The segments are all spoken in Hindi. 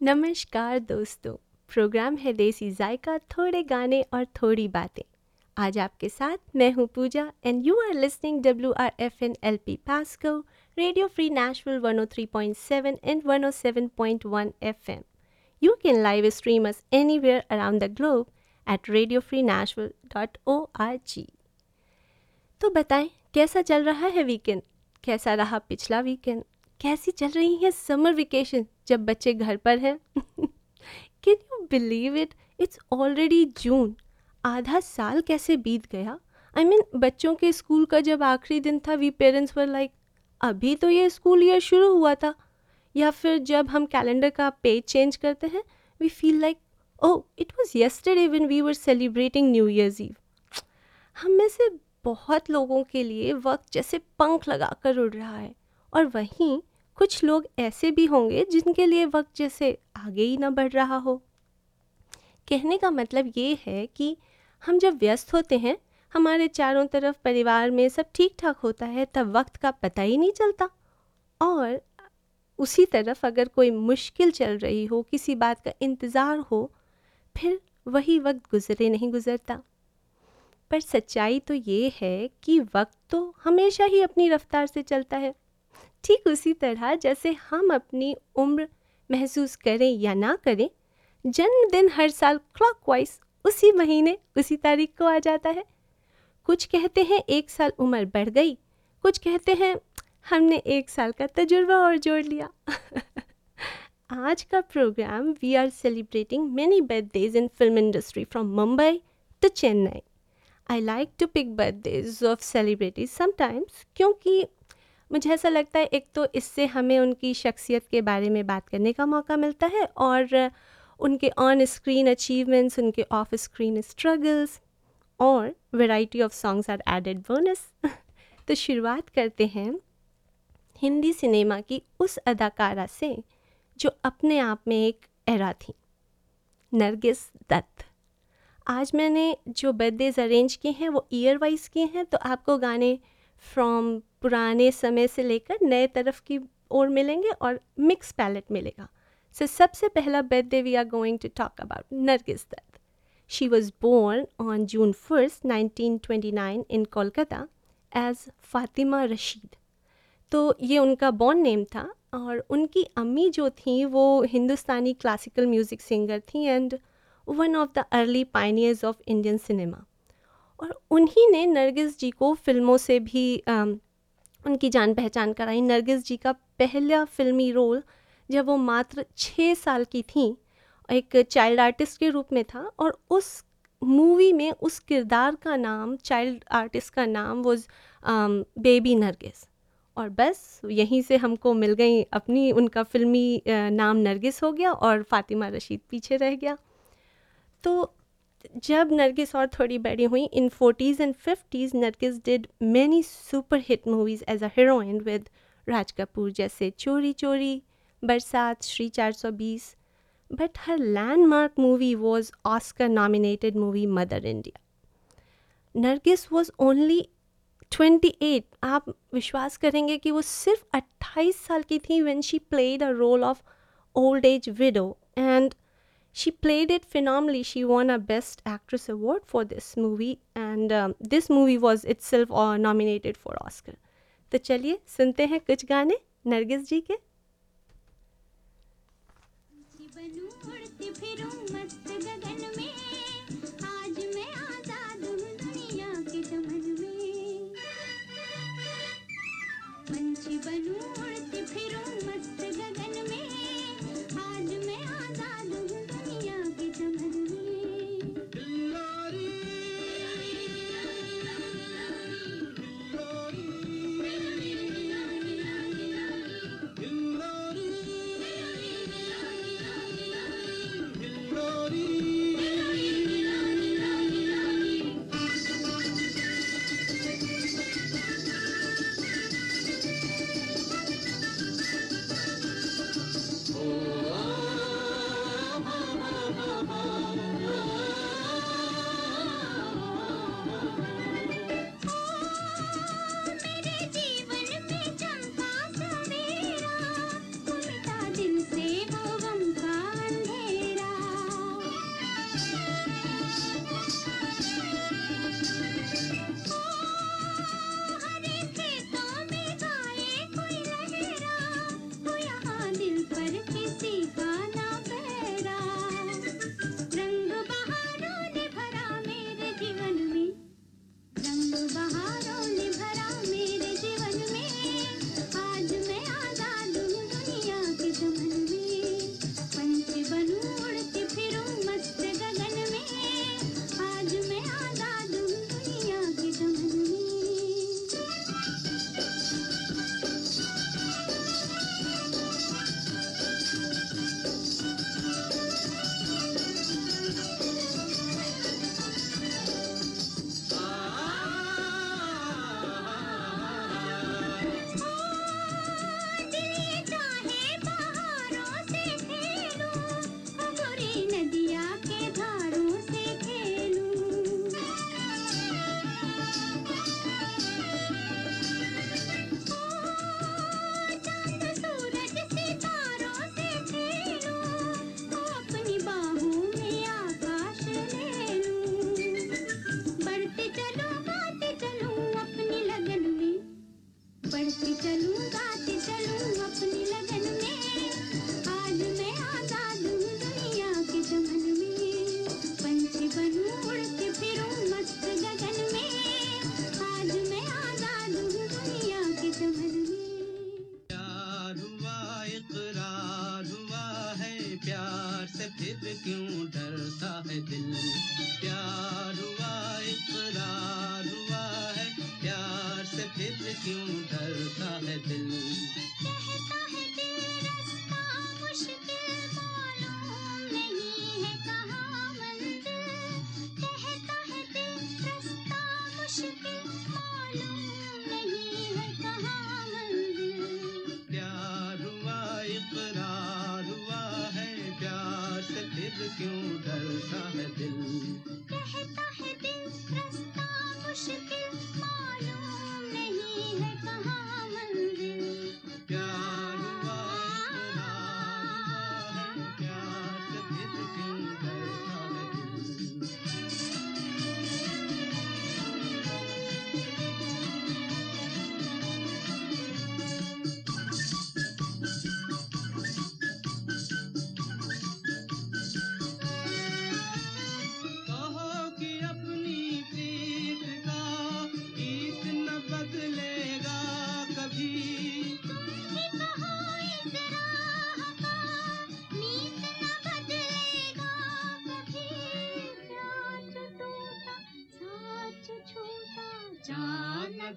नमस्कार दोस्तों, प्रोग्राम है देसी जायका, थोड़े गाने और थोड़ी बातें। आज आपके साथ मैं हूँ Pooja and you are listening W R F N L P Pasco radio free national 103.7 and 107.1 FM. Around the globe at radio free national dot O R G तो बताएँ, कैसा चल रहा है वीकेंड कैसा रहा पिछला वीकेंड कैसी चल रही है समर वेकेशन जब बच्चे घर पर हैं। Can you believe it it's already June आधा साल कैसे बीत गया? आई I मीन mean, बच्चों के स्कूल का जब आखिरी दिन था वी पेरेंट्स वर लाइक अभी तो ये स्कूल ईयर शुरू हुआ था। या फिर जब हम कैलेंडर का पेज चेंज करते हैं we feel like oh it was yesterday when we were celebrating new year's eve हम में से बहुत लोगों के लिए वक्त जैसे पंख लगाकर उड़ रहा है। और वहीं कुछ लोग ऐसे भी होंगे जिनके लिए वक्त जैसे आगे ही ना बढ़ रहा हो। कहने का मतलब ये है कि हम जब व्यस्त होते हैं, हमारे चारों तरफ़ परिवार में सब ठीक ठाक होता है, तब वक्त का पता ही नहीं चलता। और उसी तरफ़ अगर कोई मुश्किल चल रही हो, किसी बात का इंतज़ार हो, फिर वही वक्त गुजरे नहीं गुजरता। पर सच्चाई तो ये है कि वक्त तो हमेशा ही अपनी रफ्तार से चलता है। ठीक उसी तरह जैसे हम अपनी उम्र महसूस करें या ना करें, जन्मदिन हर साल क्लॉकवाइज उसी महीने, उसी तारीख को आ जाता है। कुछ कहते हैं एक साल उम्र बढ़ गई, कुछ कहते हैं हमने एक साल का तजुर्बा और जोड़ लिया। आज का programme we are celebrating many birthdays in film industry from Mumbai to Chennai I like to pick birthdays of celebrities sometimes क्योंकि मुझे ऐसा लगता है, एक तो इससे हमें उनकी शख्सियत के बारे में बात करने का मौका मिलता है और उनके ऑन स्क्रीन अचीवमेंट्स उनके ऑफ़ स्क्रीन स्ट्रगल्स और variety of songs are added bonus तो शुरुआत करते हैं हिंदी सिनेमा की उस अदाकारा से, जो अपने आप में एक एरा थी, नरगिस दत्त। आज मैंने जो बर्थडेज अरेंज किए हैं, वो ईयर वाइज किए हैं तो आपको गाने फ्रॉम पुराने समय से लेकर नए तरफ़ की ओर मिलेंगे और मिक्स पैलेट मिलेगा। सो so, सबसे पहला birthday we are going to talk about Nargis Dutt she was born on June first 1929 in Kolkata as Fatima Rashid तो ये उनका बॉर्न नेम था और उनकी अम्मी जो थी वो हिंदुस्तानी क्लासिकल म्यूज़िक सिंगर थी and one of the early pioneers of Indian cinema और उन्हीं ने नरगिस जी को फ़िल्मों से भी उनकी जान पहचान कराई। नरगिस जी का पहला फिल्मी रोल जब वो मात्र छः साल की थी, एक चाइल्ड आर्टिस्ट के रूप में था और उस मूवी में उस किरदार का नाम चाइल्ड आर्टिस्ट का नाम वो बेबी नरगिस। और बस यहीं से हमको मिल गई अपनी, उनका फिल्मी नाम नरगिस हो गया और फातिमा रशीद पीछे रह गया। तो जब नरगिस और थोड़ी बड़ी हुई in forties and fifties Nargis did many super hit movies as a heroine with Raj Kapoor जैसे Chori Chori, Barsaat, Shri 420 but her landmark movie was Oscar nominated movie Mother India Nargis was only 28 आप विश्वास करेंगे कि वो सिर्फ़ 28 साल की थी when she played a role of old age widow and She played it phenomenally. She won a Best Actress award for this movie, and um, this movie was itself uh, nominated for Oscar. तो चलिए सुनते हैं कुछ गाने नरगिस जी के बनूं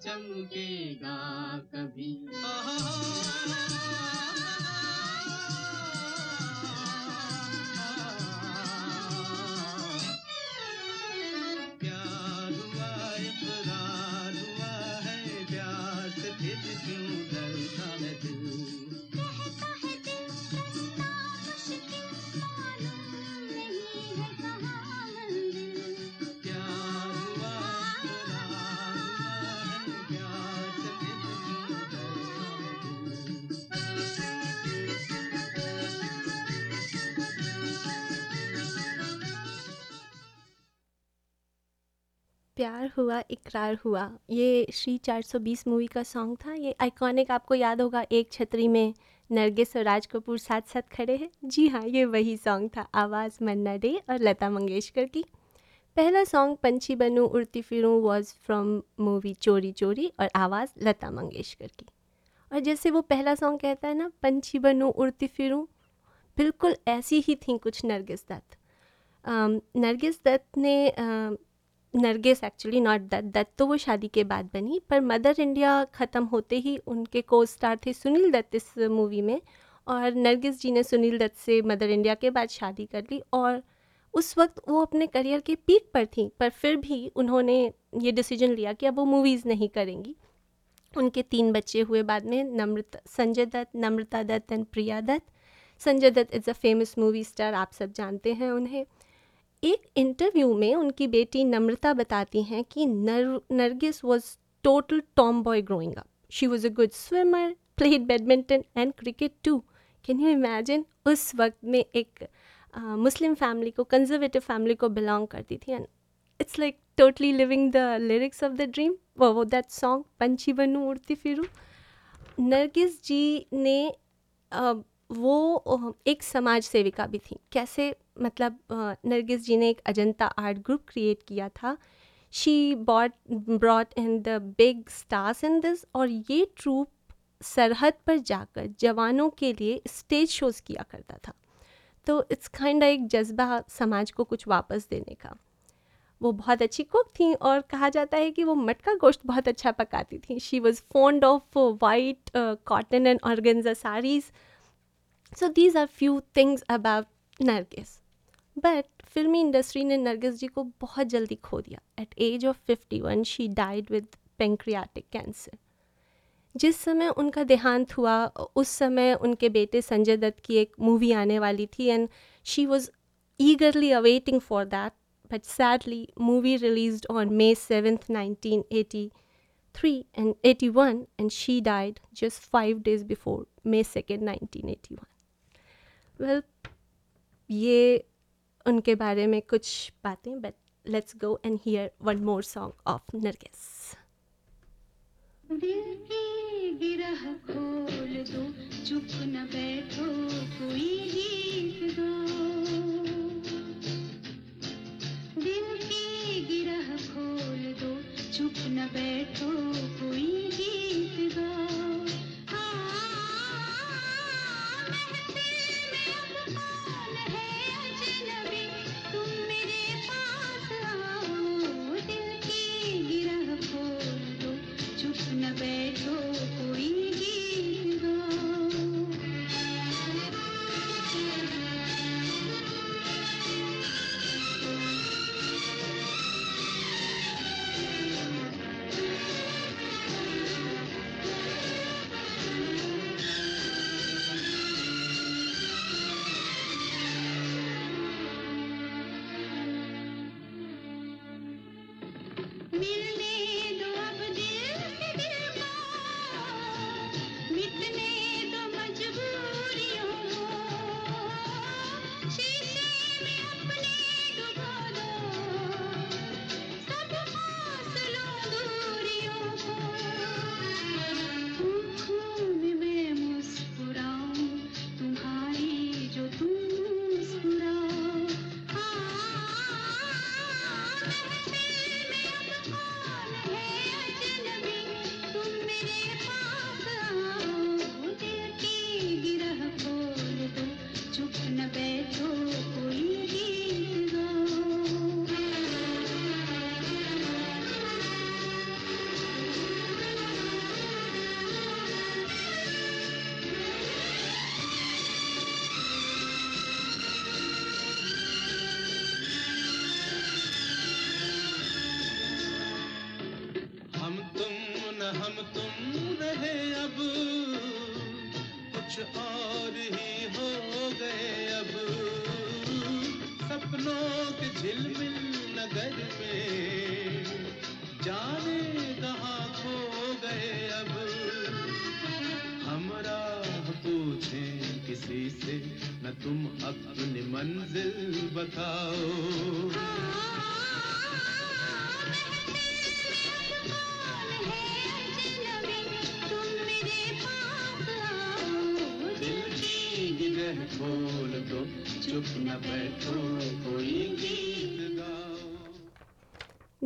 चमकेगा कभी। प्यार हुआ, इकरार हुआ। ये श्री 420 मूवी का सॉन्ग था। ये आइकॉनिक आपको याद होगा, एक छतरी में नरगिस और राज कपूर साथ साथ खड़े हैं। जी हाँ ये वही सॉन्ग था, आवाज़ मन्ना डे और लता मंगेशकर की। पहला सॉन्ग पंछी बनूं, उड़ती फिरूं वॉज़ फ्रॉम मूवी चोरी चोरी और आवाज़ लता मंगेशकर की। और जैसे वो पहला सॉन्ग कहता है ना, पंछी बनूँ, उड़ती फिरूँ, बिल्कुल ऐसी ही थी कुछ नरगिस दत्त। नरगिस दत्त ने नरगिस एक्चुअली नॉट दत्त दत्त तो वो शादी के बाद बनी, पर मदर इंडिया ख़त्म होते ही उनके को स्टार थे सुनील दत्त इस मूवी में और नरगिस जी ने सुनील दत्त से मदर इंडिया के बाद शादी कर ली और उस वक्त वो अपने करियर के पीक पर थी, पर फिर भी उन्होंने ये डिसीज़न लिया कि अब वो मूवीज़ नहीं करेंगी। उनके तीन बच्चे हुए बाद में, Namrata, Sanjay Dutt, Namrata Dutt and Priya Dutt. Sanjay Dutt is a famous movie star आप सब जानते हैं उन्हें। एक इंटरव्यू में उनकी बेटी नम्रता बताती हैं कि नर, Nargis was total tomboy growing up she was a good swimmer played badminton and cricket too can you imagine उस वक्त में एक मुस्लिम फैमिली को कंजर्वेटिव फैमिली को बिलोंग करती थी and it's like totally living the lyrics of the dream वो दैट सॉन्ग पंछी बनू उड़ती फिरू नरगिस जी ने वो एक समाज सेविका भी थी। कैसे मतलब नरगिस जी ने एक अजंता आर्ट ग्रुप क्रिएट किया था। She bought, brought in the big stars in this और ये ट्रूप सरहद पर जाकर जवानों के लिए स्टेज शोज़ किया करता था। तो इट्स काइंड एक जज्बा समाज को कुछ वापस देने का। वो बहुत अच्छी कुक थी और कहा जाता है कि वो मटका गोश्त बहुत अच्छा पकाती थी। She was fond of white cotton and organza saris so these are few things about Nargis but फिल्मी इंडस्ट्री ने नरगिस जी को बहुत जल्दी खो दिया at age of fifty one she died with pancreatic cancer जिस समय उनका देहांत हुआ उस समय उनके बेटे संजय दत्त की एक मूवी आने वाली थी and she was eagerly awaiting for that. But sadly, movie released on may 7th 1983 and 81 and she died just five days before, may 2nd 1981 well, ये उनके बारे में कुछ बातें but let's go and hear one more song of Nargis दिल की गिरह खोल दो, चुप न बैठो, कोई गीत दो। दिल की गिरह खोल दो, चुप न बैठो, कोई दो।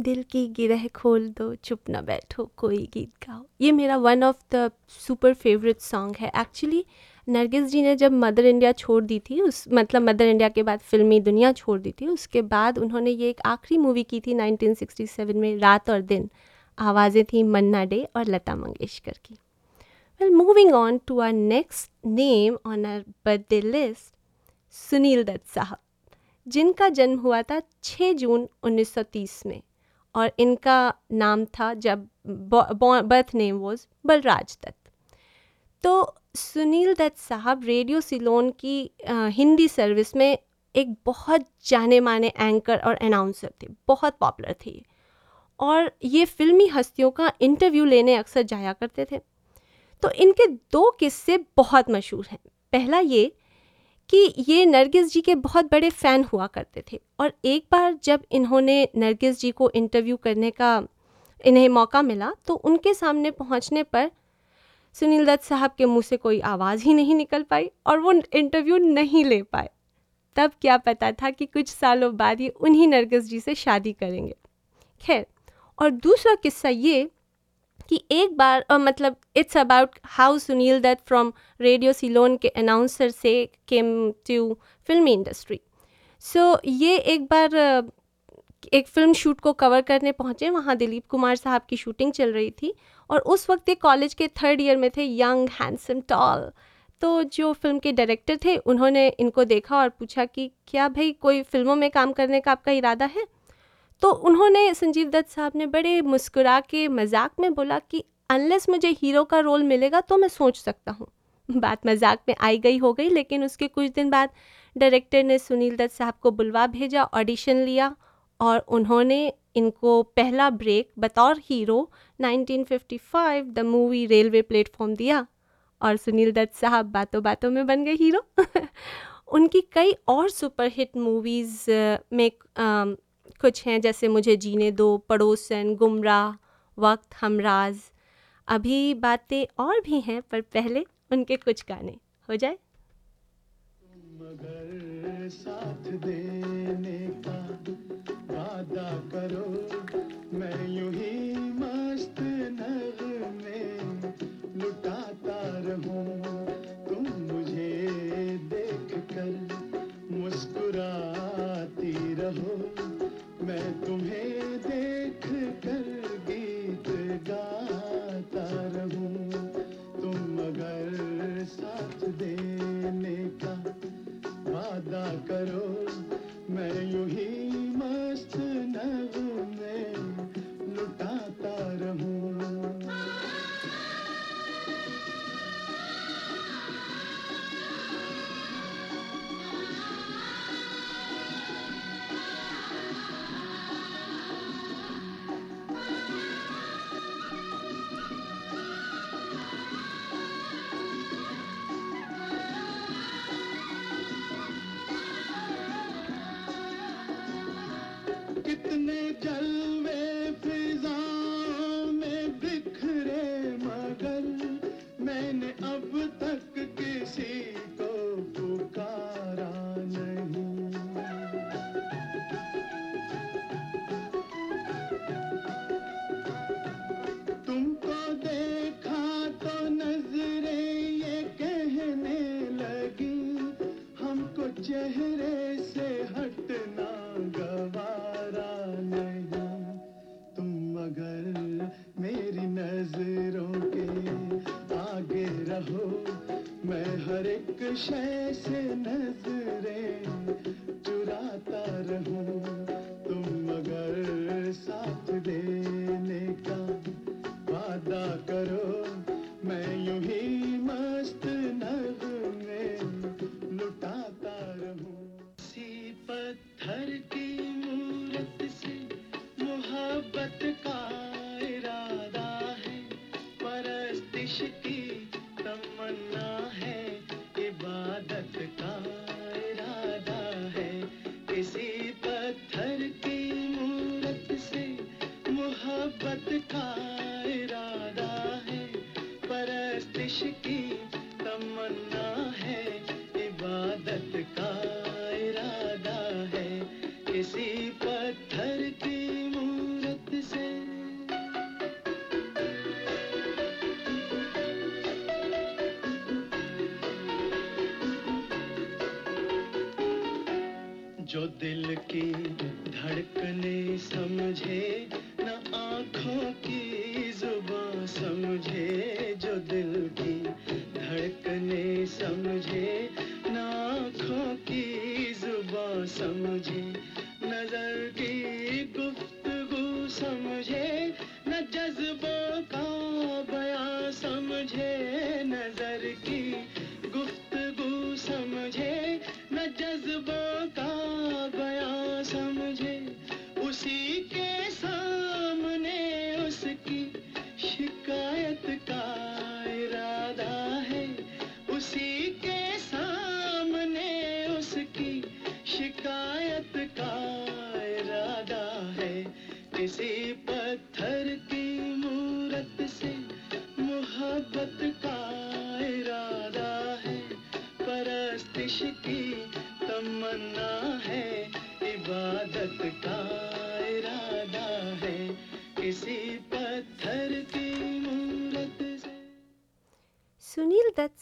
दिल की गिरह खोल दो, चुप ना बैठो, कोई गीत गाओ। ये मेरा one of the super favourite song है। एक्चुअली नरगिस जी ने जब मदर इंडिया छोड़ दी थी, उस मतलब मदर इंडिया के बाद फिल्मी दुनिया छोड़ दी थी, उसके बाद उन्होंने ये एक आखिरी मूवी की थी 1967 में, रात और दिन। आवाज़ें थी मन्ना डे और लता मंगेशकर की। Well moving on to our next name on our birthday list Sunil Dutt साहब। जिनका जन्म हुआ था 6 जून 1930 में। और इनका नाम था जब birth name was Balraj Dutt. तो सुनील दत्त साहब रेडियो सिलोन की अ, हिंदी सर्विस में एक बहुत जाने माने एंकर और अनाउंसर थे बहुत पॉपुलर थे और ये फिल्मी हस्तियों का इंटरव्यू लेने अक्सर जाया करते थे। तो इनके दो किस्से बहुत मशहूर हैं। पहला ये कि ये नरगिस जी के बहुत बड़े फ़ैन हुआ करते थे। और एक बार जब इन्होंने नरगिस जी को इंटरव्यू करने का इन्हें मौका मिला तो उनके सामने पहुँचने पर सुनील दत्त साहब के मुँह से कोई आवाज़ ही नहीं निकल पाई और वो इंटरव्यू नहीं ले पाए। तब क्या पता था कि कुछ सालों बाद ये उन्हीं नरगिस जी से शादी करेंगे। खैर, और दूसरा किस्सा ये कि एक बार अ, मतलब it's about how Sunil Dutt from radio Ceylon के अनाउंसर से केम टू फिल्मी इंडस्ट्री सो ये एक बार एक फ़िल्म शूट को कवर करने पहुँचे वहाँ दिलीप कुमार साहब की शूटिंग चल रही थी और उस वक्त ये कॉलेज के थर्ड ईयर में थे यंग हैंडसम टॉल तो जो फ़िल्म के डायरेक्टर थे उन्होंने इनको देखा और पूछा कि क्या भाई कोई फ़िल्मों में काम करने का आपका इरादा है? तो उन्होंने संजीव दत्त साहब ने बड़े मुस्कुरा के मज़ाक में बोला कि अनलेस मुझे हीरो का रोल मिलेगा तो मैं सोच सकता हूँ। बात मज़ाक में आई गई हो गई, लेकिन उसके कुछ दिन बाद डायरेक्टर ने सुनील दत्त साहब को बुलवा भेजा ऑडिशन लिया और उन्होंने इनको पहला ब्रेक बतौर hero 1955 the movie railway platform दिया और सुनील दत्त साहब बातों बातों में बन गए हीरो उनकी कई और सुपरहिट मूवीज़ में कुछ हैं, जैसे मुझे जीने दो, पड़ोसन, गुमराह, वक्त, हमराज। अभी बातें और भी हैं, पर पहले उनके कुछ गाने। हो जाए? मगर साथ देने का वादा करो, मैं यूँ ही मस्त नग में लुटाता रहूँ। तुम मुझे देख कर मुस्कुराती रहो मैं तुम्हें देख कर गीत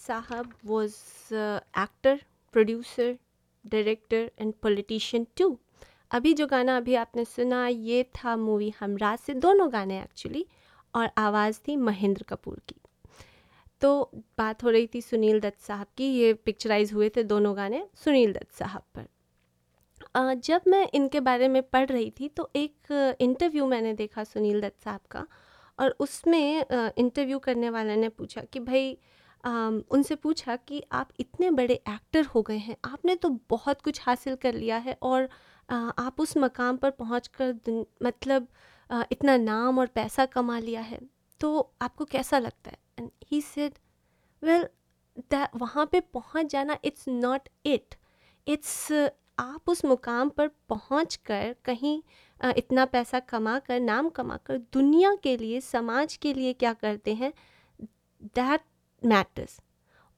Sahab was uh, actor, producer, director and politician too. अभी जो गाना अभी आपने सुना ये था मूवी हमराज से दोनों गाने एक्चुअली और आवाज़ थी महेंद्र कपूर की तो बात हो रही थी सुनील दत्त साहब की ये पिक्चराइज हुए थे दोनों गाने सुनील दत्त साहब पर जब मैं इनके बारे में पढ़ रही थी तो एक इंटरव्यू मैंने देखा सुनील दत्त साहब का और उसमें इंटरव्यू करने वाले ने पूछा कि भाई उनसे पूछा कि आप इतने बड़े एक्टर हो गए हैं, आपने तो बहुत कुछ हासिल कर लिया है और आप उस मकाम पर पहुँच कर मतलब इतना नाम और पैसा कमा लिया है तो आपको कैसा लगता है? एंड ही सेड वेल वहाँ पे पहुँच जाना इट्स नॉट इट इट्स आप उस मुकाम पर पहुँच कर कहीं इतना पैसा कमा कर नाम कमा कर दुनिया के लिए, समाज के लिए क्या करते हैं? दैट मैटर्स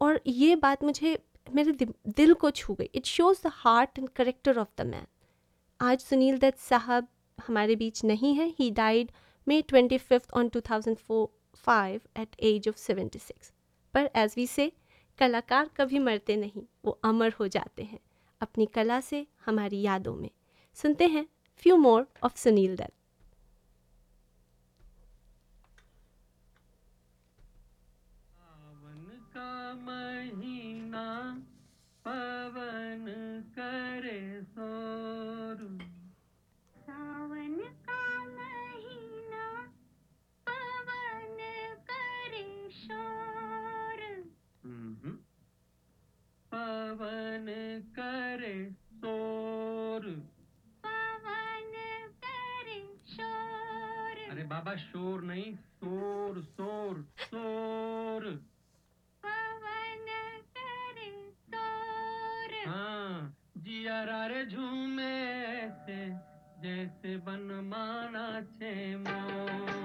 और ये बात मुझे, मेरे दिल को छू गई। It shows the heart and character of the man आज सुनील दत्त साहब हमारे बीच नहीं है। He died May twenty fifth on two thousand four five at age of seventy six पर एज वी से कलाकार कभी मरते नहीं। वो अमर हो जाते हैं अपनी कला से हमारी यादों में। सुनते हैं few more of Sunil Dutt सावन का महीना पवन करे शोर सावन का महीना पवन करे शोर। पवन करे शोर। पवन करे शोर। अरे बाबा शोर नहीं शोर शोर शोर। झूमे से जैसे बन माना छे मोर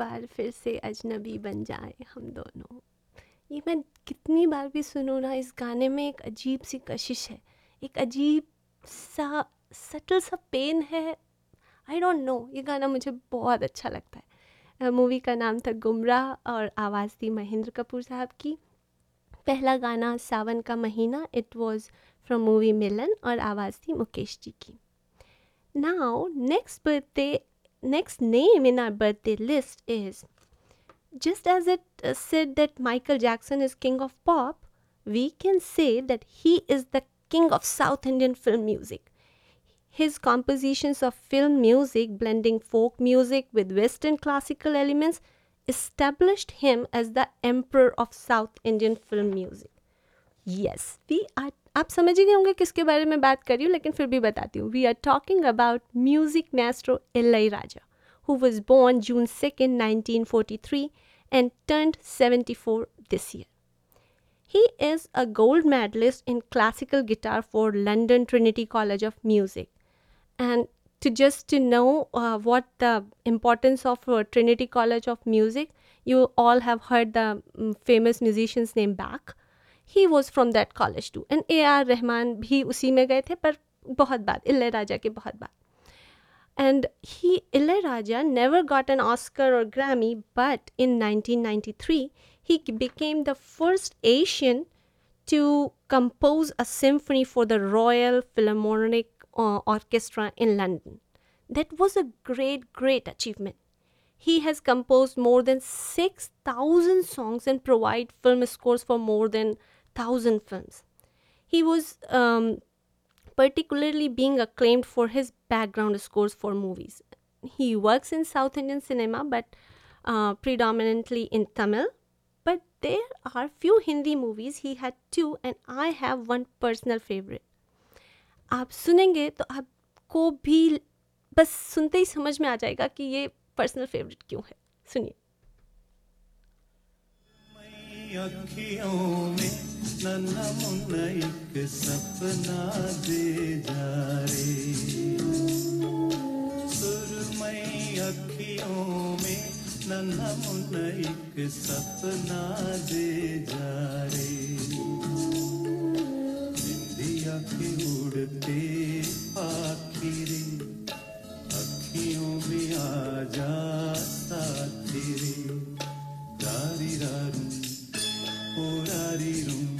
बार फिर से अजनबी बन जाए हम दोनों। ये मैं कितनी बार भी सुनूँ ना, इस गाने में एक अजीब सी कशिश है, एक अजीब सा सटल सा पेन है। आई डोंट नो ये गाना मुझे बहुत अच्छा लगता है। मूवी का नाम था गुमराह और आवाज़ थी महेंद्र कपूर साहब की। पहला गाना सावन का महीना it was from movie Milan और आवाज़ थी मुकेश जी की। Now next birthday next name in our birthday list is just as it uh, said that Michael Jackson is king of pop, we can say that he is the king of South Indian film music. His compositions of film music, blending folk music with Western classical elements, established him as the emperor of South Indian film music. Yes, we are आप समझ ही गए होंगे किसके बारे में बात कर रही हूँ लेकिन फिर भी बताती हूँ we are talking about music maestro Ilaiyaraaja who was born June 2nd, 1943 and turned 74 this year. He is a gold medalist in classical guitar for London Trinity College of Music. And to just to know uh, what the importance of uh, Trinity College of Music, you all have heard the mm, famous musician's name Bach. He was from that college too. And A.R. Rahman भी उसी में गए थे पर बहुत बाद इल्ले राजा के बहुत बाद and he Ilayaraja never got an Oscar or Grammy, but in 1993 he became the first Asian to compose a symphony for the Royal Philharmonic uh, Orchestra in London. That was a great, great achievement. He has composed more than 6,000 songs and provide film scores for more than 1,000 films. He was um, particularly being acclaimed for his background scores for movies. He works in South Indian cinema, but uh, predominantly in Tamil. But there are few Hindi movies. He had two, and I have one personal favorite. आप सुनेंगे तो आपको भी बस सुनते ही समझ में आ जाएगा कि ये पर्सनल फेवरेट क्यों है सुनिए एक सपना दे जा रे सुरमई अखियों में नन्हा मुन्ना एक सपना दे जा रे। इंदिया के उड़ते आखिरी अखियों में आ जा साथी रे रारी रारू, ओ रारी रू।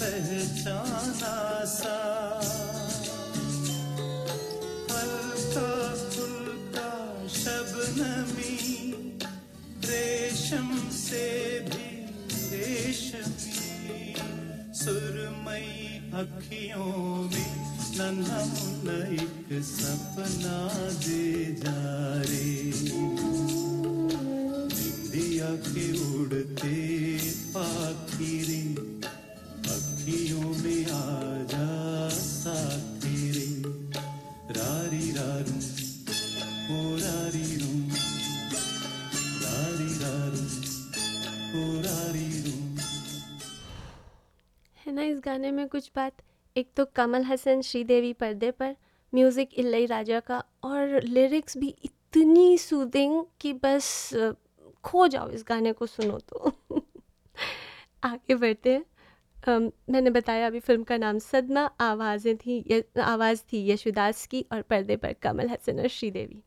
पहचाना सा। हल्का फुल्का शबनमी, रेशम से भी रेशमी। सुरमई अखियों में नन्हा मुन्ना एक सपना दे जा रे। उड़ते अखियों में आ जा रारी रारू, ओ रारी रू, रारी रारू, ओ रारी रू। है ना इस गाने में कुछ बात? एक तो कमल हसन श्रीदेवी पर्दे पर, म्यूज़िक इल्लई राजा का, और लिरिक्स भी इतनी सूदिंग कि बस खो जाओ इस गाने को सुनो तो। आगे बढ़ते हैं। um, मैंने बताया अभी फ़िल्म का नाम सदमा आवाज़ें थी आवाज़ थी यशुदास की और पर्दे पर कमल हसन और Sridevi.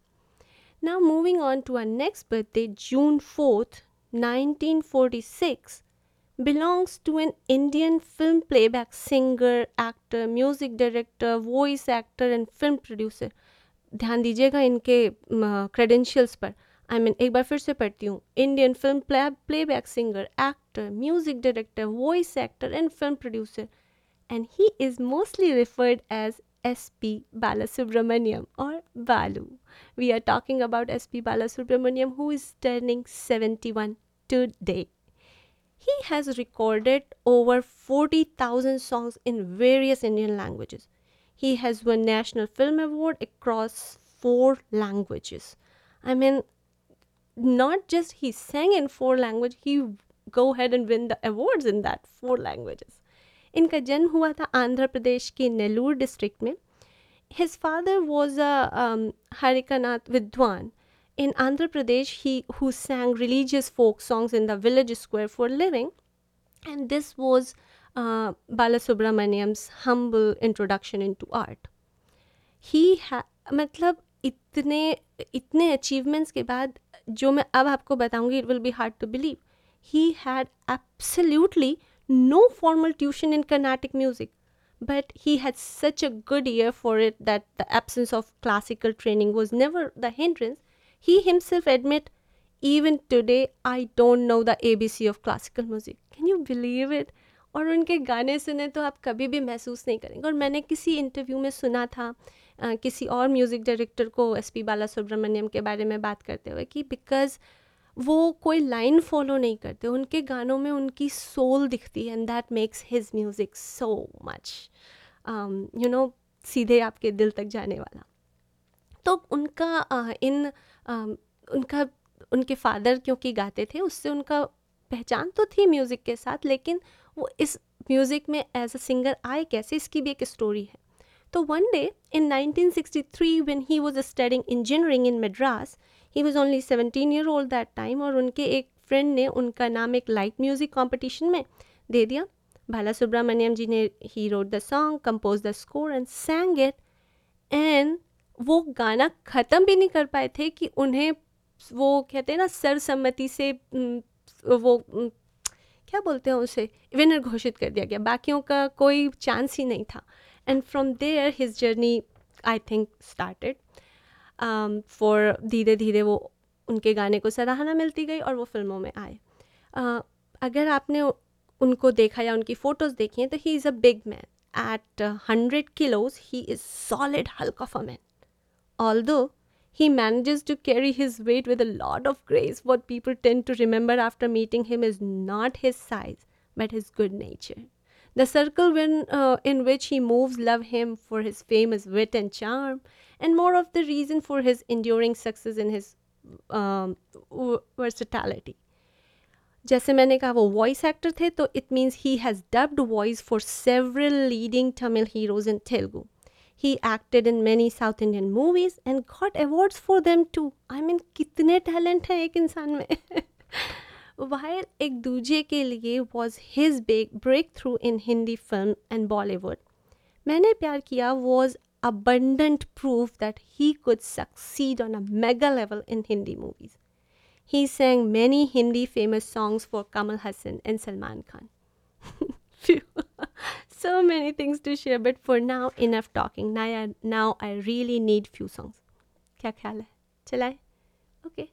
Now moving on to our next birthday June fourth 1946 belongs to an Indian film playback singer actor music director voice actor and film producer ध्यान दीजिएगा इनके uh, पर। आई मीन एक बार फिर से पढ़ती हूँ Indian film play playback singer actor music director voice actor and film producer and he is mostly referred as SP Balasubramaniam or Balu. We are talking about SP Balasubramaniam who is turning 71 today. He has recorded over 40,000 songs in various Indian languages. He has won National Film Award across four languages. I mean, not just he sang in four language, he go ahead and win the awards in that four languages. इनका जन्म हुआ था आंध्र प्रदेश के नेल्लूर डिस्ट्रिक्ट में his father was a um, Harikanath Vidwan in Andhra Pradesh, he who sang religious folk songs in the village square for a living, and this was uh, Balasubramaniam's humble introduction into art. ही मतलब इतने इतने अचीवमेंट्स के बाद जो मैं अब आपको बताऊँगी it will be hard to believe he had absolutely no formal tuition in Carnatic music but he had such a good ear for it that the absence of classical training was never the hindrance he himself admit even today I don't know the A B C of classical music can you believe it और उनके गाने सुने तो आप कभी भी महसूस नहीं करेंगे। और मैंने किसी इंटरव्यू में सुना था किसी और म्यूज़िक डायरेक्टर को एस पी बाला सुब्रमण्यम के बारे में बात करते हुए कि बिकॉज़ वो कोई लाइन फॉलो नहीं करते उनके गानों में उनकी सोल दिखती है and that makes his music so much you know सीधे आपके दिल तक जाने वाला। तो उनका अ, इन अम, उनका उनके फादर क्योंकि गाते थे उससे उनका पहचान तो थी म्यूज़िक के साथ लेकिन वो इस म्यूज़िक में एज अ सिंगर आए कैसे इसकी भी एक स्टोरी है। तो one day in 1963 when he was studying engineering in Madras he was only 17 year old that time और उनके एक फ्रेंड ने उनका नाम एक लाइट म्यूज़िक कॉम्पिटिशन में दे दिया। बाला सुब्रमण्यम जी ने he wrote the song composed the score and sang it and वो गाना ख़त्म भी नहीं कर पाए थे कि उन्हें वो कहते हैं ना सर्वसम्मति से वो क्या बोलते हैं उसे विनर घोषित कर दिया गया। बाकियों का कोई चांस ही नहीं था। And from there his journey I think started for धीरे धीरे वो उनके गाने को सराहना मिलती गई और वो फिल्मों में आए Uh, अगर आपने उ- उनको देखा या उनकी फ़ोटोज़ देखी हैं तो he is a big man eight hundred kilos he is solid hulk of a man Although he manages to carry his weight with a lot of grace, what people tend to remember after meeting him is not his size, but his good nature. The circle when, uh, in which he moves love him for his famous wit and charm, and more of the reason for his enduring success in his um, v- versatility. जैसे मैंने कहा वो वॉइस एक्टर थे तो it means he has dubbed voice for several leading Tamil heroes in Telugu he acted in many south Indian movies and got awards for them too I mean कितने टैलेंट हैं एक इंसान में while Ek Duje Ke Liye was his big breakthrough in Hindi film and Bollywood. Maine Pyar Kiya was abundant proof that he could succeed on a mega level in Hindi movies. He sang many Hindi famous songs for Kamal Hassan and Salman Khan. so many things to share, but for now, enough talking. Now I, now I really need few songs. क्या ख्याल है चलाए Okay.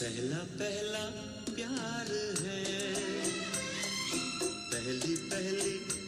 पहला पहला प्यार है। पहली पहली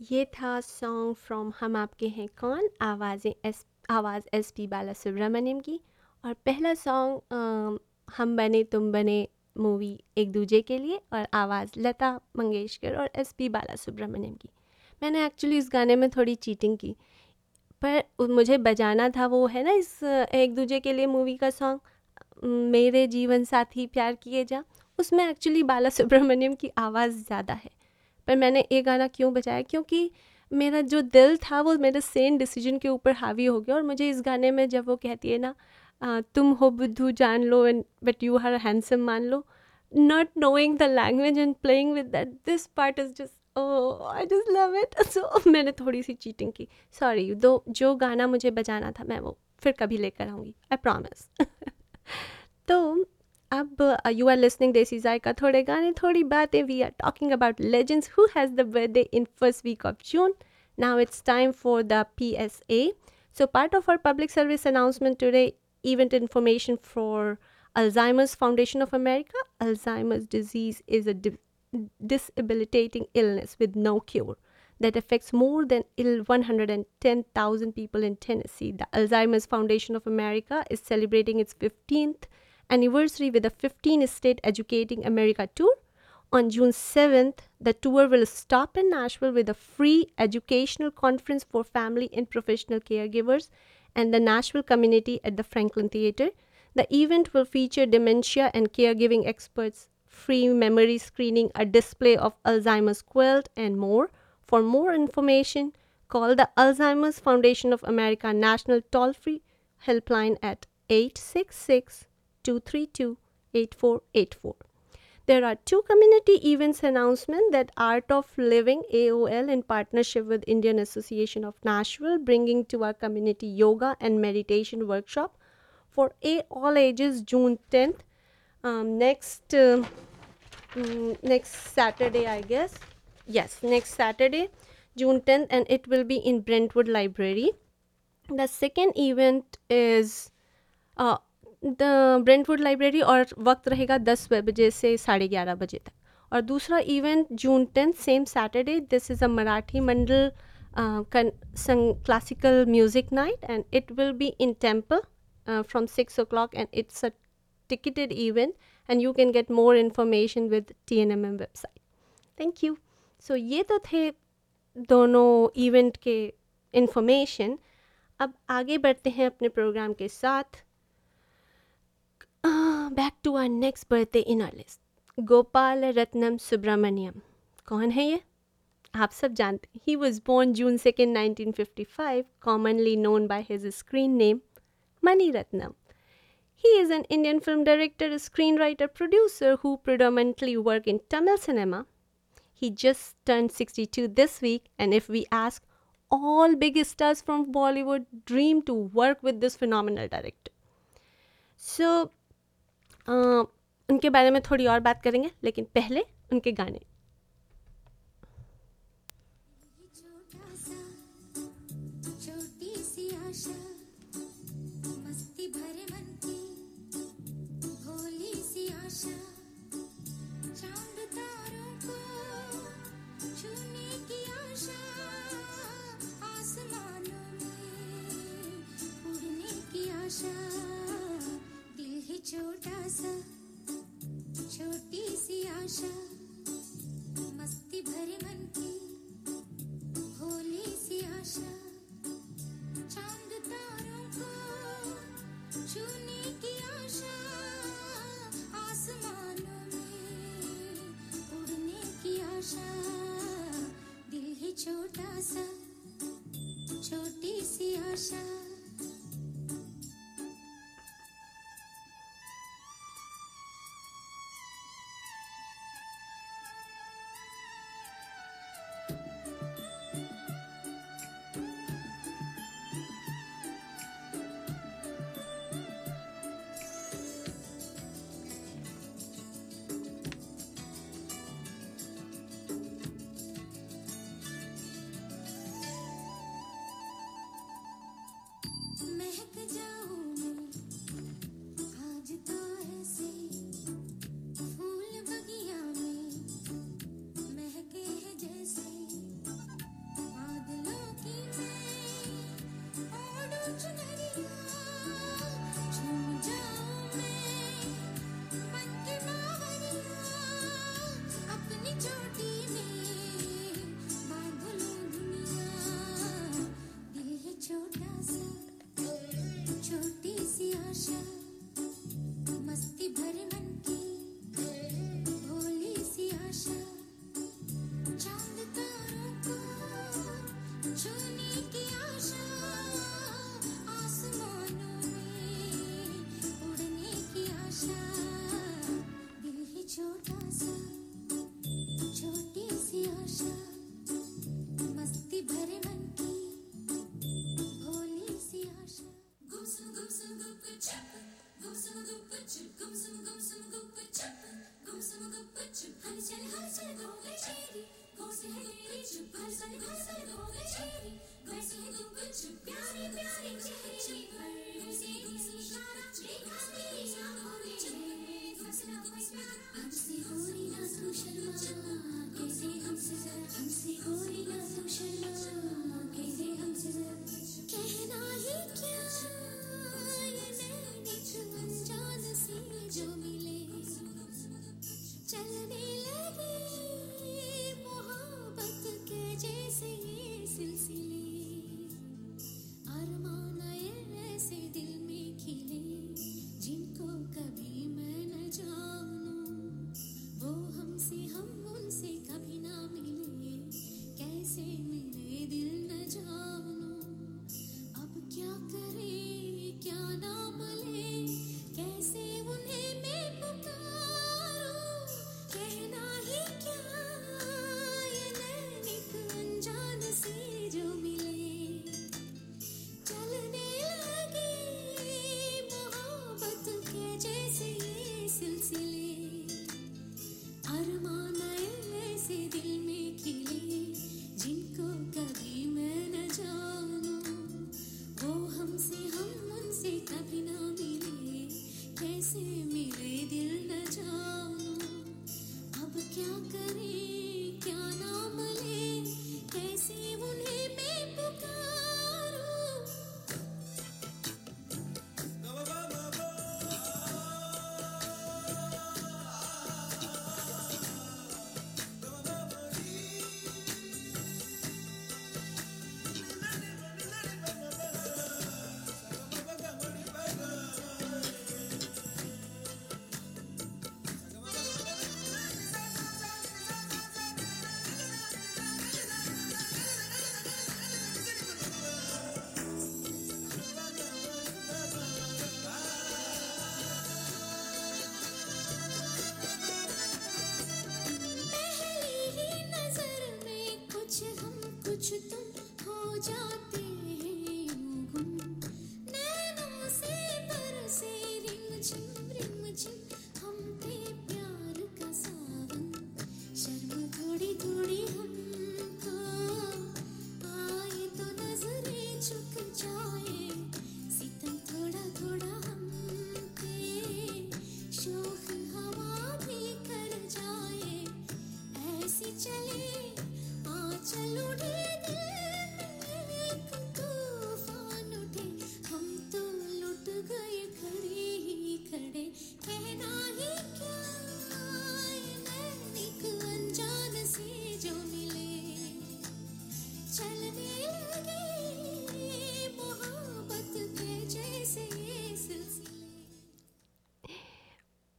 ये था सॉन्ग फ्रॉम हम आपके हैं कौन? आवाज़ें एस, आवाज़ एस पी बाला सुब्रमण्यम की। और पहला सॉन्ग हम बने, तुम बने मूवी एक दूजे के लिए और आवाज़ लता मंगेशकर और एस पी बाला सुब्रमण्यम की। मैंने एक्चुअली इस गाने में थोड़ी चीटिंग की, पर मुझे बजाना था वो, है ना, इस, एक दूजे के लिए मूवी का सॉन्ग मेरे जीवन साथी प्यार किए जा। उसमें एक्चुअली बाला सुब्रमण्यम की आवाज़ ज़्यादा है। पर मैंने ये गाना क्यों बजाया? क्योंकि मेरा जो दिल था, वो मेरे सेम डिसीज़न के ऊपर हावी हो गया। और मुझे इस गाने में जब वो कहती है ना तुम हो बुद्धू जान लो and but you her handsome मान लो not knowing the language and playing with that this part is just I just love it so मैंने थोड़ी सी चीटिंग की। सॉरी दो, जो गाना मुझे बजाना था, मैं वो फिर कभी लेकर आऊँगी आई प्रॉमिस तो अब यू आर लिसनिंग देसी जायका थोड़े गाने थोड़ी बातें we are talking about legends who has the birthday in first week of June now it's time for the PSA. So, part of our public service announcement today, event information for Alzheimer's Foundation of America. Alzheimer's disease is a di- disabilitating illness with no cure that affects more than il- 110,000 people in Tennessee. The Alzheimer's Foundation of America is celebrating its 15th anniversary with a 15 state educating America tour. On June 7th, the tour will stop in Nashville with a free educational conference for family and professional caregivers and the Nashville community at the Franklin Theater. The event will feature dementia and caregiving experts, free memory screening, a display of Alzheimer's quilt, and more. For more information, call the Alzheimer's Foundation of America National Toll Free Helpline at 866 232 8484. There are two community events announcement that Art of Living AOL in partnership with Indian Association of Nashville bringing to our community yoga and meditation workshop for a- all ages June 10th um, next uh, mm, next Saturday I guess. Yes next Saturday June 10th and it will be in Brentwood Library. The second event is uh, Brentwood library और वक्त रहेगा दस बजे से साढ़े ग्यारह बजे तक और दूसरा event June tenth, same Saturday, this is a Marathi Mandal classical music night and it will be in temple from six o'clock and it's a ticketed event and you can get more information with TNMM website. Thank you. So ये तो थे दोनों इवेंट के इंफॉर्मेशन अब आगे बढ़ते हैं अपने प्रोग्राम के साथ Back to our next birthday in our list Gopal Ratnam Subramaniam कौन है ये आप सब जानते हैं he was born June second 1955 commonly known by his screen name Mani Ratnam. He is an Indian film director, screenwriter, producer who predominantly work in Tamil cinema. He just turned 62 this week, and if we ask, all big stars from Bollywood dream to work with this phenomenal director. So, uh, उनके बारे में थोड़ी और बात करेंगे लेकिन पहले उनके गाने। सी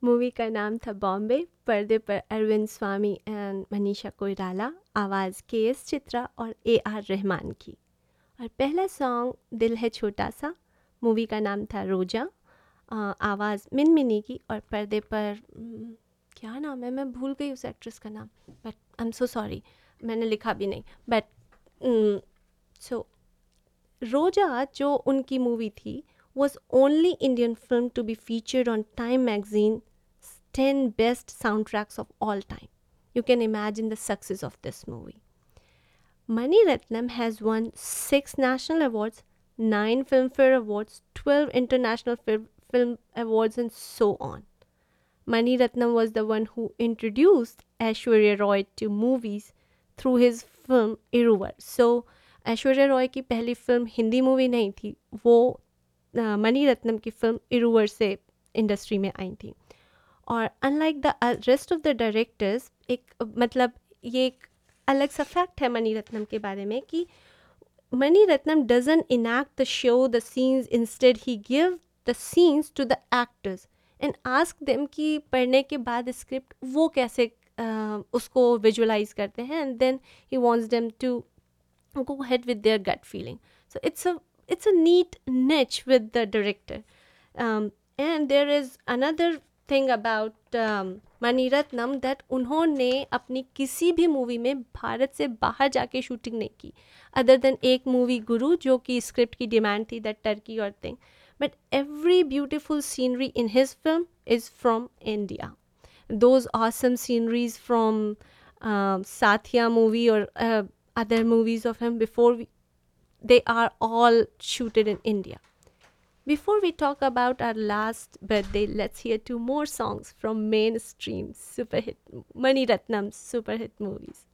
मूवी का नाम था बॉम्बे, पर्दे पर अरविंद स्वामी एंड मनीषा कोयराला आवाज़ के एस चित्रा और ए आर रहमान की। और पहला सॉन्ग दिल है छोटा सा, मूवी का नाम था रोजा आवाज़ मिन मिनी की और पर्दे पर क्या नाम है? मैं भूल गई उस एक्ट्रेस का नाम, but I am so sorry मैंने लिखा भी नहीं बट सो रोजा जो उनकी मूवी थी, was only Indian film to be featured on Time magazine's 10 best soundtracks of all time. You can imagine the success of this movie. Mani Ratnam has won 6 national awards, 9 Filmfare Awards, 12 international Fil- film awards and so on. Mani Ratnam was the one who introduced Aishwarya Roy to movies through his film Iruvar. So Aishwarya Rai की पहली फिल्म हिंदी मूवी नहीं थी वो अ, मणि रत्नम की फिल्म इरुवर से इंडस्ट्री में आई थी और unlike the rest of the directors एक मतलब ये एक अलग सा फैक्ट है मनी रत्नम के बारे में कि Mani Ratnam doesn't enact the show the scenes instead he give the scenes to the actors and ask them कि पढ़ने के बाद स्क्रिप्ट वो कैसे uh, उसको विजुलाइज करते हैं and then he wants them to go head with their gut feeling so it's a it's a neat niche with the director and there is another thing about Mani Ratnam that उन्होंने अपनी किसी भी मूवी में भारत से बाहर जाके शूटिंग नहीं की अदर देन एक मूवी गुरु जो कि स्क्रिप्ट की डिमांड थी दैट टर्की और thing but every beautiful scenery in his film is from India those awesome sceneries from Saathiya movie और other movies of him before they are all shooted in India Before we talk about our last birthday, let's hear two more songs from mainstream superhit Mani Ratnam's superhit movies.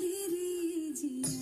से मरे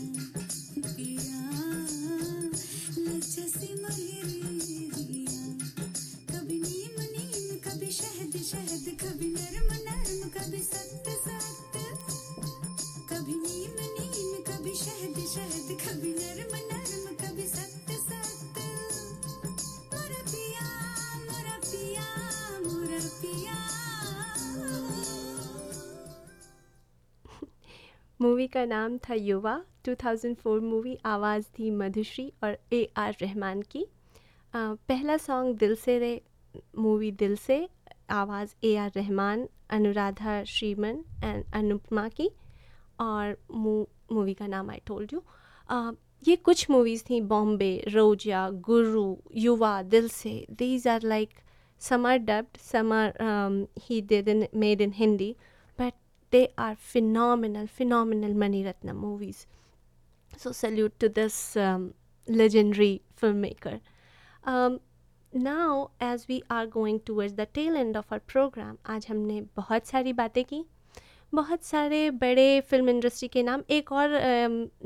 मूवी का नाम था युवा 2004 मूवी आवाज़ थी मधुश्री और ए आर रहमान की। अ, पहला सॉन्ग दिल से रे मूवी दिल से आवाज़ A R Rahman Anuradha Sriman and Anupama की और मूवी का नाम आई टोल्ड यू ये कुछ मूवीज़ थी बॉम्बे रोजा Guru Yuva Dil Se. These are like some are dubbed some are um, he did they are phenomenal phenomenal mani ratna movies so salute to this um, legendary filmmaker um, now as we are going towards the tail end of our program आज हमने बहुत सारी बातें की बहुत सारे बड़े फ़िल्म इंडस्ट्री के नाम एक और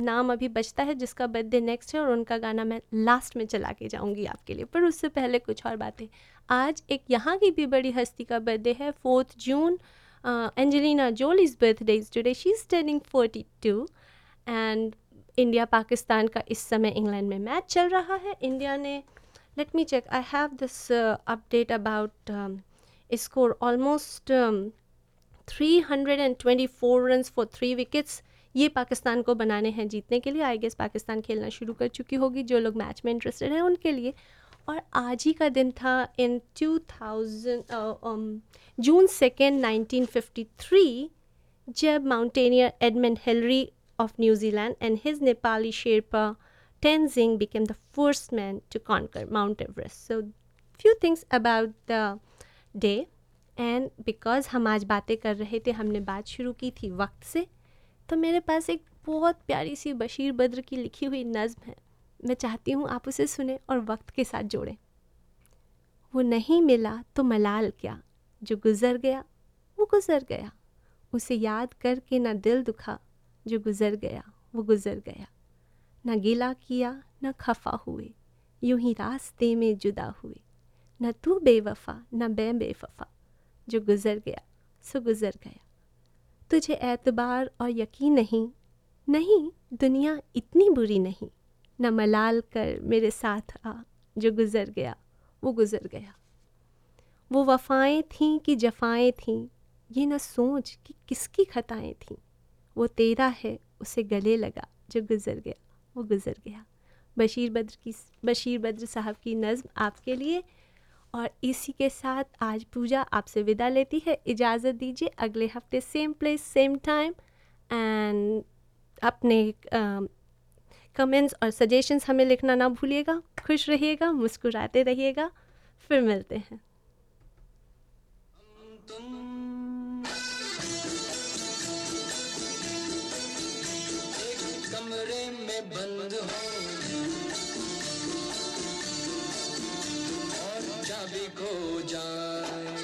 नाम अभी बचता है जिसका बर्थडे नेक्स्ट है और उनका गाना मैं लास्ट में चला के जाऊँगी आपके लिए पर उससे पहले कुछ और बातें आज एक यहाँ की भी बड़ी हस्ती का बर्थडे है fourth June Angelina Jolie's birthday is today she is turning forty two and India Pakistan का इस समय इंग्लैंड में मैच चल रहा है। इंडिया ने let me check I have this update about score almost 324 runs for three wickets ये पाकिस्तान को बनाने हैं जीतने के लिए। आई गेस पाकिस्तान खेलना शुरू कर चुकी होगी। जो लोग मैच में इंटरेस्टेड हैं उनके लिए। और आज ही का दिन था इन 2000 जून सेकेंड 1953 जब mountaineer Edmund Hillary of New Zealand and his Nepali Sherpa Tenzing became the first man to conquer Mount Everest so few things about the day and because हम आज बातें कर रहे थे, हमने बात शुरू की थी वक्त से तो मेरे पास एक बहुत प्यारी सी बशीर बद्र की लिखी हुई नज्म है। मैं चाहती हूँ आप उसे सुने और वक्त के साथ जोड़ें। वो नहीं मिला तो मलाल क्या? जो गुज़र गया, वो गुज़र गया। उसे याद करके ना दिल दुखा, जो गुज़र गया, वो गुज़र गया। न गिला किया, ना खफा हुए, यूँ ही रास्ते में जुदा हुए। न तू बेवफा, न बे बेवफा, जो गुज़र गया, सो गुज़र गया। तुझे एतबार और यकीन नहीं नहीं, दुनिया इतनी बुरी नहीं। न मलाल कर मेरे साथ आ, जो गुज़र गया, वो गुज़र गया। वो वफ़ाएँ थीं कि जफाएँ थीं, ये न सोच कि किसकी खताएँ थीं। वो तेरा है, उसे गले लगा, जो गुज़र गया, वो गुज़र गया। बशीर बद्र की, बशीर बद्र साहब की नज़म आपके लिए। और इसी के साथ आज पूजा आपसे विदा लेती है। इजाज़त दीजिए, अगले हफ़्ते same place same time and अपने कमेंट्स और सजेशंस हमें लिखना ना भूलिएगा। खुश रहिएगा, मुस्कुराते रहिएगा। फिर मिलते हैं। जाए।